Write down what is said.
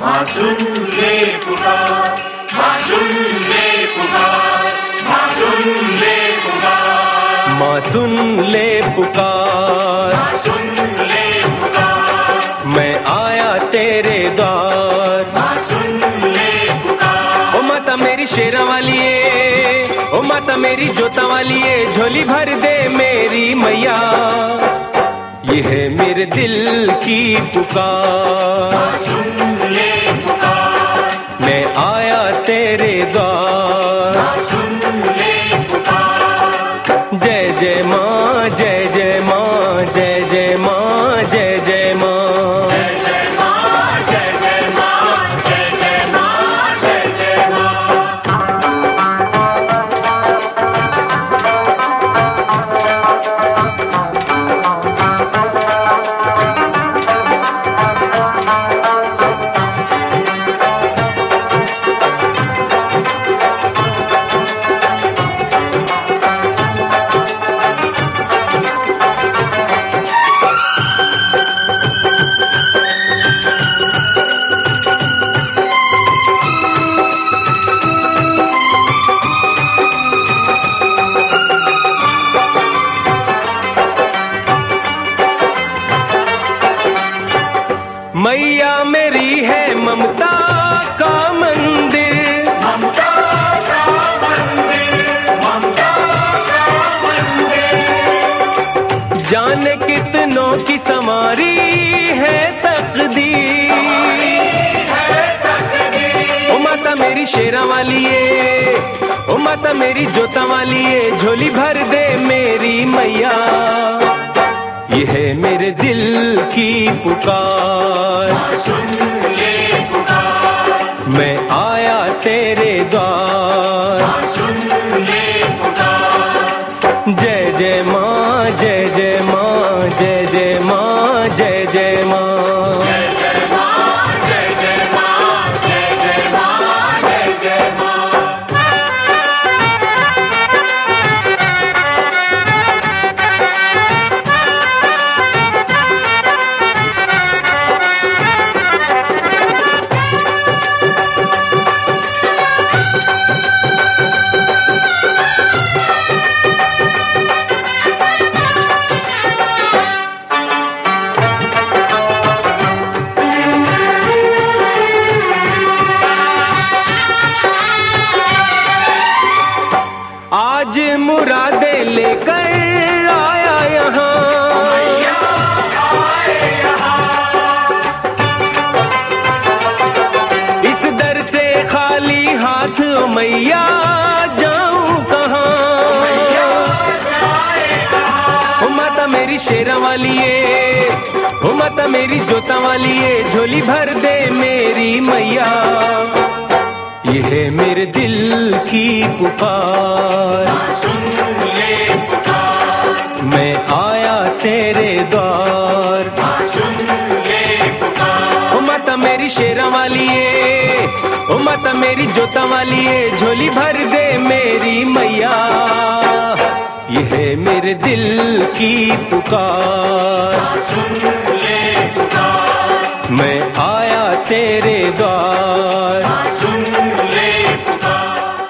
सुन ले पुकार माँ सुन ले पुकार माँ सुन ले पुकार माँ सुन ले पुकार माँ ले पुकार मैं आया तेरे द्वार। माँ सुन ले पुकार ओ माता मेरी शेरा वाली है ओ माता मेरी जोता वाली है झोली भर दे मेरी मैया। यह है मेरे दिल की पुकार। जय जय माँ मैया मेरी है ममता का मंदिर। ममता का मंदिर ममता का मंदिर। जाने कितनों की समारी है तकदीर। ओ माता मेरी शेरा वाली है ओ माता मेरी जोता वाली है झोली भर दे मेरी मैया। ये है मेरे दिल की पुकार। आज मुरादे लेकर आया यहाँ। इस दर से खाली हाथ मैया जाऊँ कहाँ? माता मेरी शेरा वाली है ओ माता मेरी जोता वाली है झोली भर दे मेरी मैया। ये है मेरे दिल की पुकार। सुन ले पुकार मैं आया तेरे द्वार। सुन ले पुकार मेरी शेरा वाली है ओ माता मेरी जोता वाली है झोली भर दे मेरी मैया। ये है मेरे दिल की पुकार सुन ले पुकार। मैं आया तेरे द्वार।